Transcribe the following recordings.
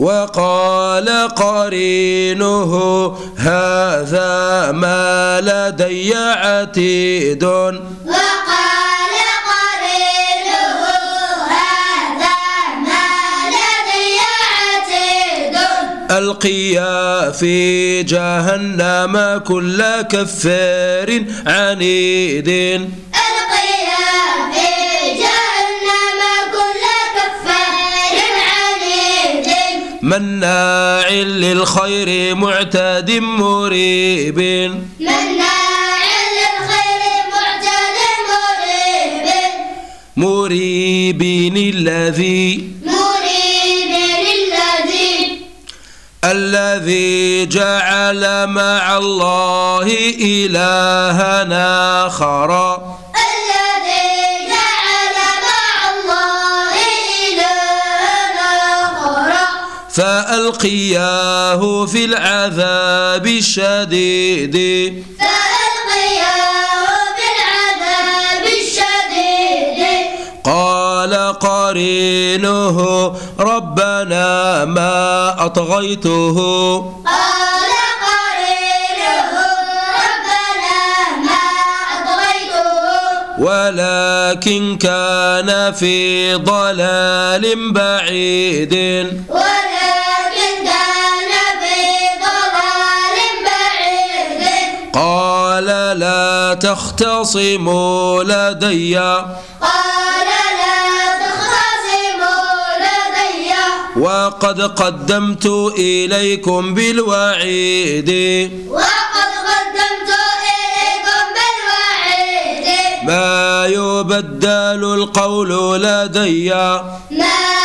وقال قرينه هذا ما لدي عتيد. وقال قرينه هذا ما لدي عتيد. ألقيا في جهنم كل كفار عنيد. مناع للخير معتاد مريب مناع للخير معتد مريب. مريب الذي مريب الذي الذي جعل مع الله إلها آخر. فألقياه في العذاب الشديد. فألقياه بالعذاب الشديد. قال قرينه ربنا ما أطغيته. قال قرينه ربنا ما أطغيته. ولكن كان في ضلال بعيد. ولكن قال لا تختصموا لدي. قال لا تختصموا لدي. وقد قدمت إليكم بالوعيد. وقد قدمت إليكم بالوعيد. ما يبدل القول لدي. ما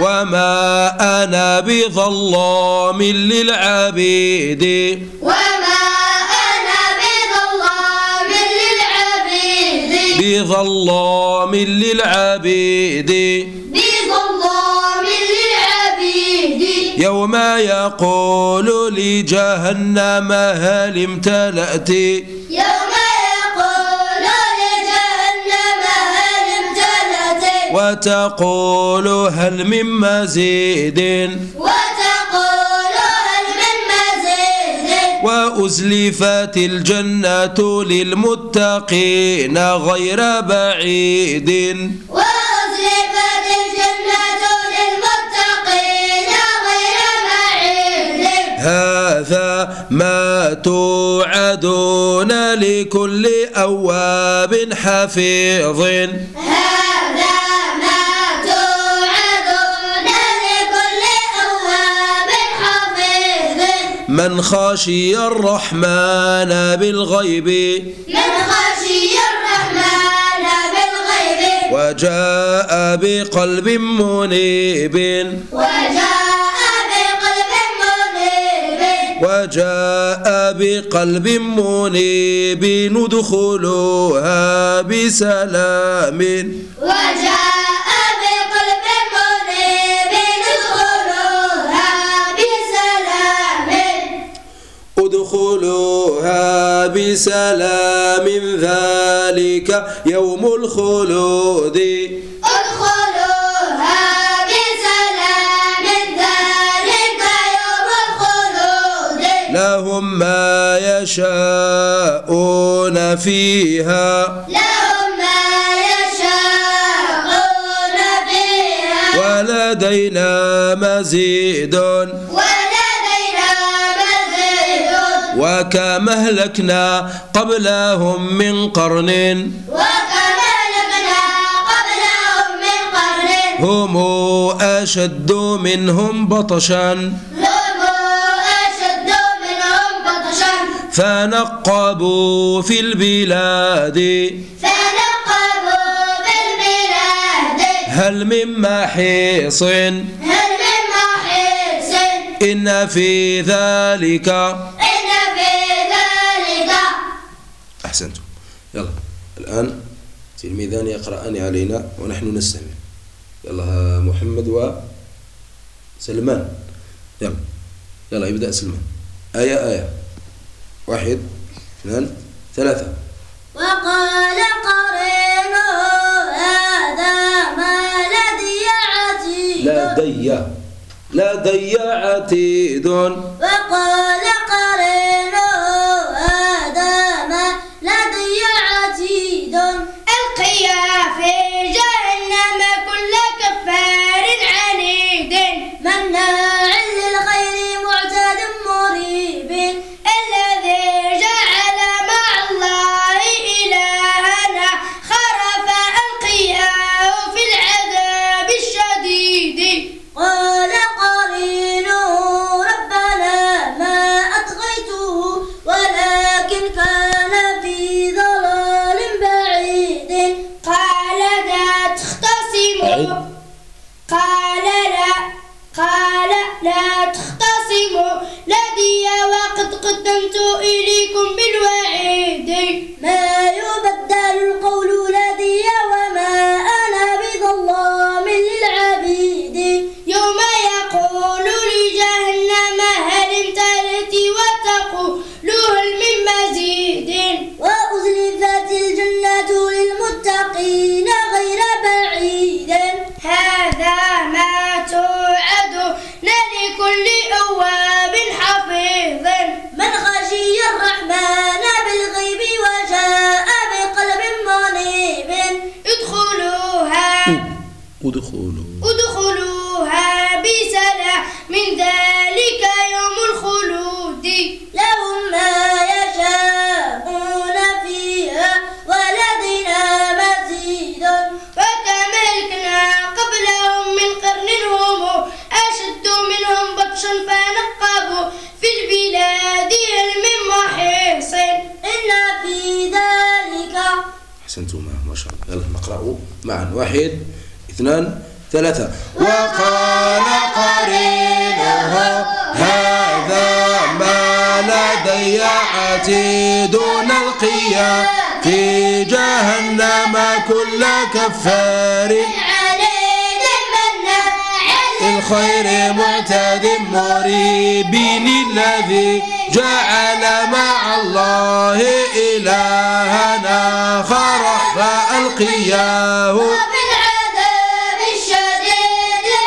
وما أنا بظلام للعبيد. وما أنا بظلام للعبيد. بظلام للعبيد. بظلام للعبيد. يوم يقول لجهنم هل امتلأت؟ وتقول هل من مزيد؟ وتقول هل من مزيد؟ وأزلفت الجنة للمتقين غير بعيد. وأزلفت الجنة للمتقين غير بعيد. هذا ما توعدون لكل أواب حفيظ. هذا من خشي الرحمن بالغيب. من خشي الرحمن بالغيب. وجاء بقلب منيب. وجاء بقلب منيب. وجاء بقلب منيب. ندخلها بسلام. وجاء بسلام ذلك يوم الخلود. ادخلوها بسلام ذلك يوم الخلود. لهم ما يشاءون فيها. لهم ما يشاءون فيها. ولدينا مزيد. ولدينا مزيد وكما أهلكنا قبلهم من قرن. وكما لقنا قبلهم من قرن. هم أشد منهم بطشا. هم أشد منهم بطشا. فنقبوا في البلاد. فنقبوا بالبلاد هل من محيص؟ هل من محيص؟ إن في ذلك أحسنتم. يلا الآن تلميذان يقرأان علينا ونحن نستمع. يلا محمد وسلمان يلا يلا يبدأ سلمان. آية آية. واحد اثنان ثلاثة. وقال قرينه هذا ما الذي لدي لدي عتيد. وقال القيا إليكم بالوعيد ما ادخلوا. ادخلوها بسلام. من ذلك يوم الخلود. لهم ما يشاءون فيها ولدينا مزيد. وكم أهلكنا قبلهم من قرن هم أشد منهم بطشا فنقبوا في البلاد هل من محيص. إن في ذلك احسنتم ما شاء الله. يلا نقرأ معا واحد. اثنان ثلاثة. وقال قرينه هذا ما لدي عتيد نلقيا في جهنم كل كفار. الخير معتد مريب الذي جعل مع الله إلهنا خرف فألقياه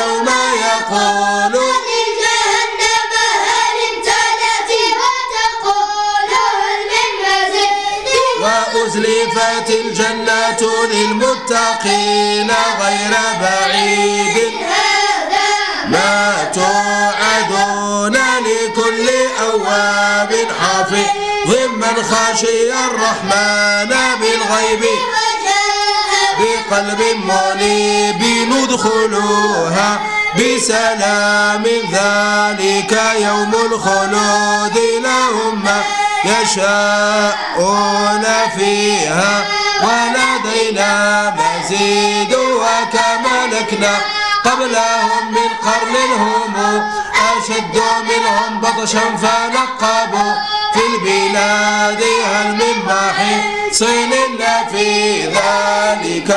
يوم يقول جهنم هل امتلأت وتقول هل من مزيد؟ وأزلفت الجنة للمتقين غير بعيد. هذا؟ ما توعدون لكل أواب حفيظ من خشي الرحمن بالغيب. بقلب منيب ندخلوها بسلام ذلك يوم الخلود لهم ما يشاءون فيها ولدينا مزيد وكملكنا قبلهم من قرن هم أشد منهم بطشا فنقبوا في البلاد هل من محيص إلا في ذلك.